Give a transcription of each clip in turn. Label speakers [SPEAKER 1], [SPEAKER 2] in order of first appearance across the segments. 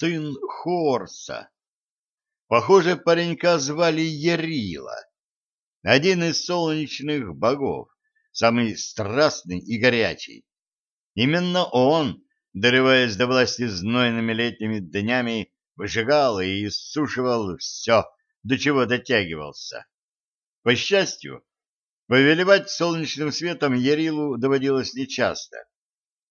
[SPEAKER 1] сын Хорса. Похоже, паренька звали Ярила, один из солнечных богов, самый страстный и горячий. Именно он, дорываясь до власти знойными летними днями, выжигал и иссушивал все, до чего дотягивался. По счастью, повелевать солнечным светом Ярилу доводилось нечасто.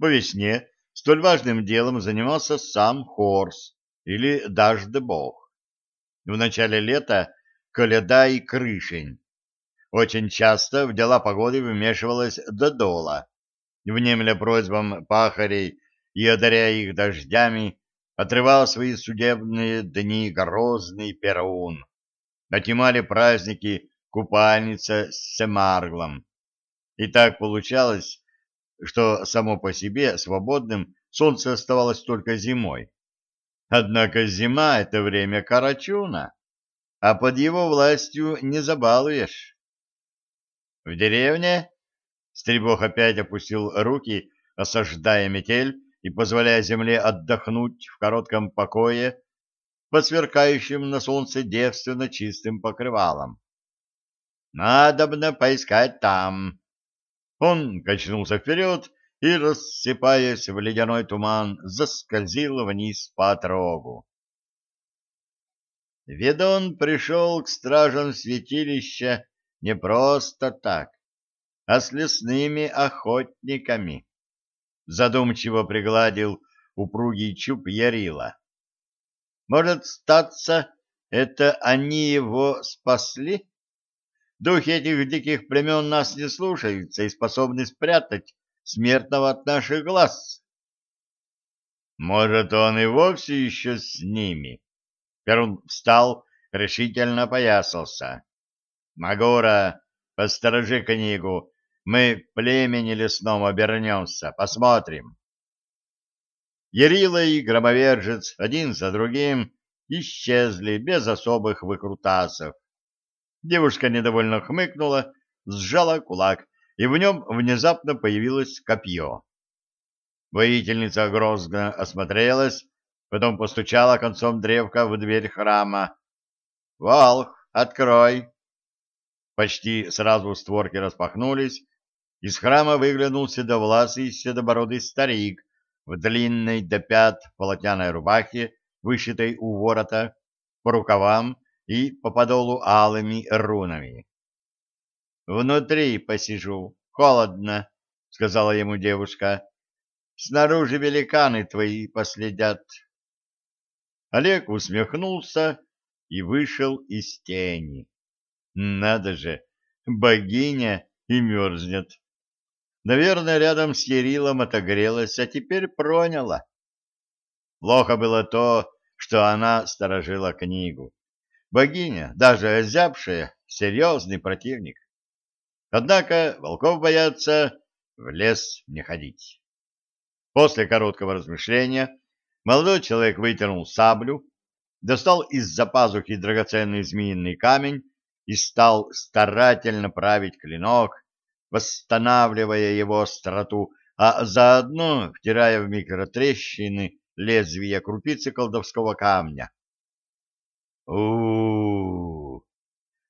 [SPEAKER 1] По весне столь важным делом занимался сам Хорс или Дажд-бог. В начале лета — Коляда и Крышень. Очень часто в дела погоды вмешивалась Додола, внемля просьбам пахарей и, одаряя их дождями, отрывал свои судебные дни грозный Перун. Отнимали праздники купальница с Семарглом. И так получалось, что само по себе свободным солнце оставалось только зимой. Однако зима — это время Карачуна, а под его властью не забалуешь. В деревне Стребог опять опустил руки, осаждая метель и позволяя земле отдохнуть в коротком покое под сверкающим на солнце девственно чистым покрывалом. Надобно поискать там. Он качнулся вперед и, рассыпаясь в ледяной туман, заскользил вниз по отрогу. Ведун пришел к стражам святилища не просто так, а с лесными охотниками. Задумчиво пригладил упругий чуб Ярила. Может, статься, это они его спасли? Духи этих диких племен нас не слушаются и способны спрятать смертного от наших глаз. Может, он и вовсе еще с ними? Перун встал, решительно поясался. Магора, посторожи книгу, мы племени лесному обернемся, посмотрим. Ярила и громовержец один за другим исчезли без особых выкрутасов. Девушка недовольно хмыкнула, сжала кулак, и в нем внезапно появилось копье. Воительница грозно осмотрелась, потом постучала концом древка в дверь храма. «Волх, открой!» Почти сразу створки распахнулись, из храма выглянул седовласый седобородый старик в длинной до пят полотняной рубахе, вышитой у ворота, по рукавам и по подолу алыми рунами. «Внутри посижу, холодно», — сказала ему девушка. «Снаружи великаны твои последят». Олег усмехнулся и вышел из тени. «Надо же, богиня и мерзнет. Наверное, рядом с Ярилом отогрелась, а теперь проняла. Плохо было то, что она сторожила книгу. Богиня, даже озябшая, серьезный противник. Однако волков боятся в лес не ходить. После короткого размышления молодой человек вытянул саблю, достал из-за пазухи драгоценный змеиный камень и стал старательно править клинок, восстанавливая его остроту, а заодно втирая в микротрещины лезвия крупицы колдовского камня у,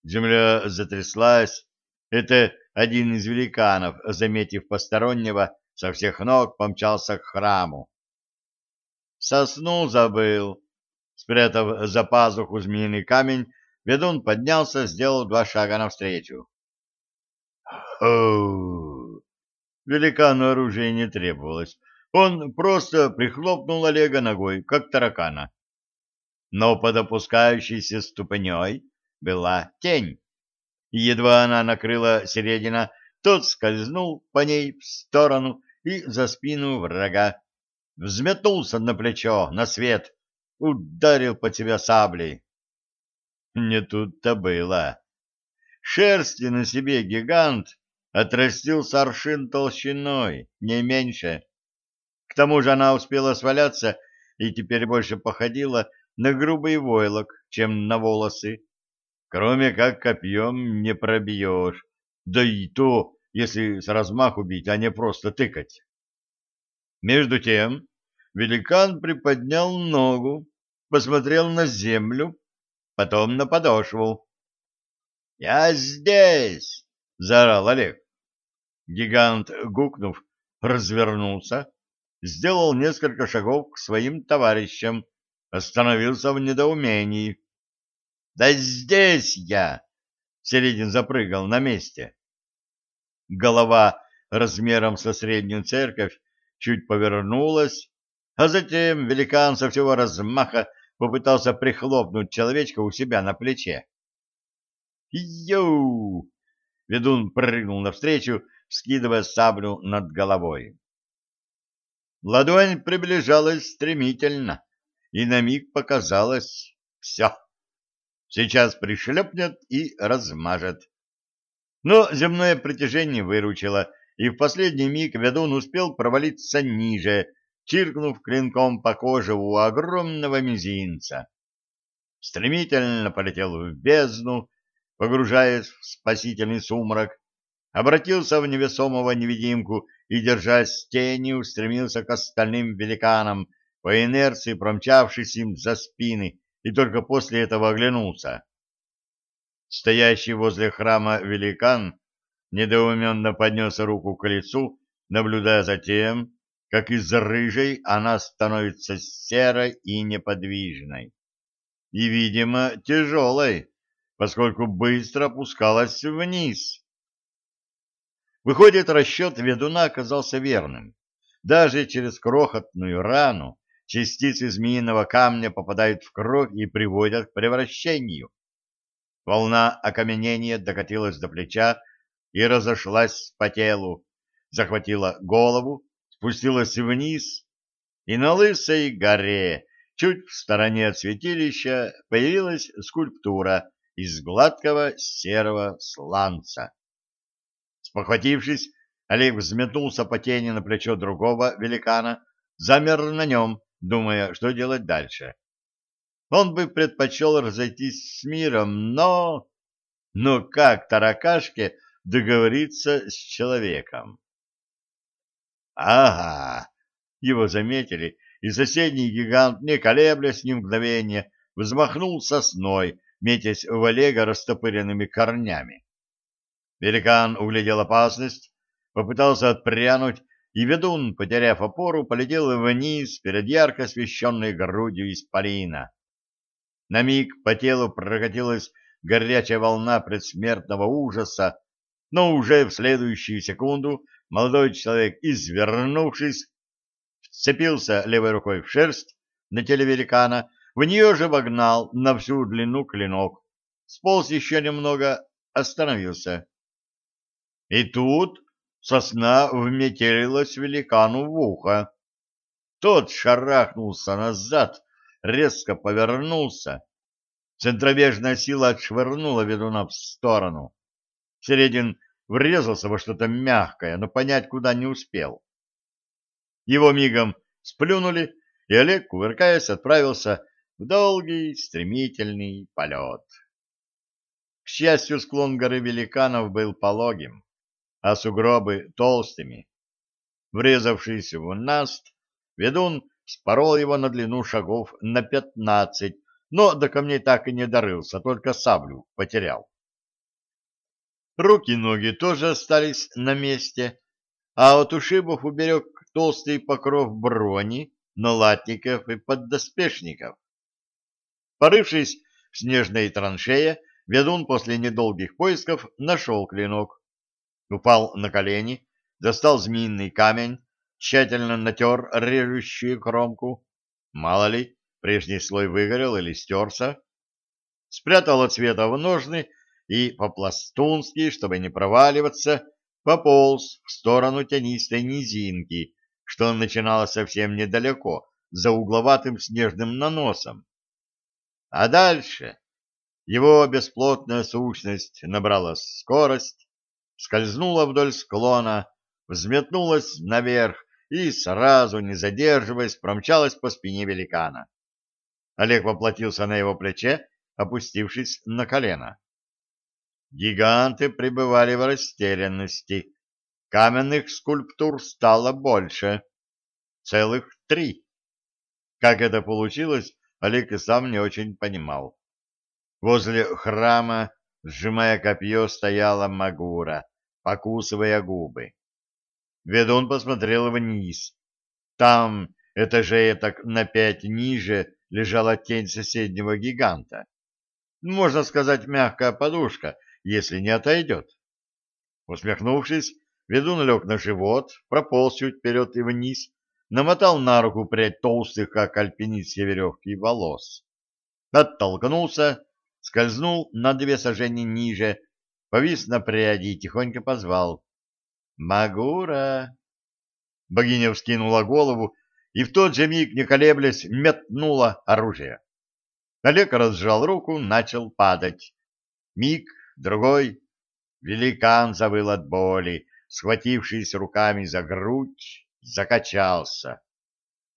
[SPEAKER 1] Земля затряслась. Это один из великанов, заметив постороннего, со всех ног помчался к храму. Сосну забыл. Спрятав за пазуху змеиный камень, ведун поднялся, сделал два шага навстречу. Хо! Великану оружия не требовалось. Он просто прихлопнул Олега ногой, как таракана но под опускающейся ступней была тень. Едва она накрыла середина, тот скользнул по ней в сторону и за спину врага. Взметнулся на плечо, на свет, ударил по тебя саблей. Не тут-то было. Шерсти на себе гигант отрастил с аршин толщиной, не меньше. К тому же она успела сваляться и теперь больше походила на грубый войлок, чем на волосы. Кроме как копьем не пробьешь, да и то, если с размаху бить, а не просто тыкать. Между тем, великан приподнял ногу, посмотрел на землю, потом на подошву. «Я здесь!» — заорал Олег. Гигант, гукнув, развернулся, сделал несколько шагов к своим товарищам, остановился в недоумении. «Да здесь я!» — Середин запрыгал на месте. Голова размером со среднюю церковь чуть повернулась, а затем великан со всего размаха попытался прихлопнуть человечка у себя на плече. «Йоу!» — ведун прыгнул навстречу, скидывая саблю над головой. Ладонь приближалась стремительно, и на миг показалось все. Сейчас пришлепнет и размажет. Но земное притяжение выручило, и в последний миг ведун успел провалиться ниже, чиркнув клинком по коже у огромного мизинца. Стремительно полетел в бездну, погружаясь в спасительный сумрак, обратился в невесомого невидимку и, держась тени, устремился к остальным великанам, по инерции промчавшись им за спины, и только после этого оглянулся. Стоящий возле храма великан недоуменно поднес руку к лицу, наблюдая за тем, как из рыжей она становится серой и неподвижной. И, видимо, тяжелой, поскольку быстро опускалась вниз. Выходит, расчет ведуна оказался верным. Даже через крохотную рану частицы змеиного камня попадают в кровь и приводят к превращению. Волна окаменения докатилась до плеча и разошлась по телу, захватила голову, спустилась вниз, и на лысой горе, чуть в стороне от святилища, появилась скульптура из гладкого серого сланца. Спохватившись, Олег взметнулся по тени на плечо другого великана, замер на нем, думая, что делать дальше. Он бы предпочел разойтись с миром, но... Но как таракашке договориться с человеком? Ага, его заметили, и соседний гигант, не колеблясь ни мгновения, взмахнул сосной, метясь в Олега растопыренными корнями. Великан углядел опасность, попытался отпрянуть, и ведун, потеряв опору, полетел вниз перед ярко освещенной грудью исполина. На миг по телу прокатилась горячая волна предсмертного ужаса, но уже в следующую секунду молодой человек, извернувшись, вцепился левой рукой в шерсть на теле великана, в нее же вогнал на всю длину клинок, сполз еще немного, остановился. И тут сосна вметелилась великану в ухо. Тот шарахнулся назад, резко повернулся. Центробежная сила отшвырнула ведуна в сторону. Середин врезался во что-то мягкое, но понять куда не успел. Его мигом сплюнули, и Олег, кувыркаясь, отправился в долгий стремительный полет. К счастью, склон горы великанов был пологим, а сугробы толстыми. Врезавшись в наст, ведун спорол его на длину шагов на пятнадцать, но до камней так и не дорылся, только саблю потерял. Руки и ноги тоже остались на месте, а от ушибов уберег толстый покров брони, налатников и поддоспешников. Порывшись в снежной траншее, ведун после недолгих поисков нашел клинок, упал на колени, достал змеиный камень, тщательно натер режущую кромку. Мало ли, прежний слой выгорел или стерся. Спрятал от света в ножны и по-пластунски, чтобы не проваливаться, пополз в сторону тенистой низинки, что начиналось совсем недалеко, за угловатым снежным наносом. А дальше его бесплотная сущность набрала скорость, скользнула вдоль склона, взметнулась наверх и, сразу не задерживаясь, промчалась по спине великана. Олег воплотился на его плече, опустившись на колено. Гиганты пребывали в растерянности. Каменных скульптур стало больше. Целых три. Как это получилось, Олег и сам не очень понимал. Возле храма, сжимая копье, стояла Магура, покусывая губы. Ведун посмотрел вниз. Там, этажей так на пять ниже, лежала тень соседнего гиганта. Можно сказать, мягкая подушка, если не отойдет. Усмехнувшись, ведун лег на живот, прополз чуть вперед и вниз, намотал на руку прядь толстых, как альпинистские веревки, волос. Оттолкнулся, скользнул на две сажени ниже, повис на пряди и тихонько позвал. «Магура!» Богиня вскинула голову и в тот же миг, не колеблясь, метнула оружие. Олег разжал руку, начал падать. Миг, другой. Великан завыл от боли, схватившись руками за грудь, закачался.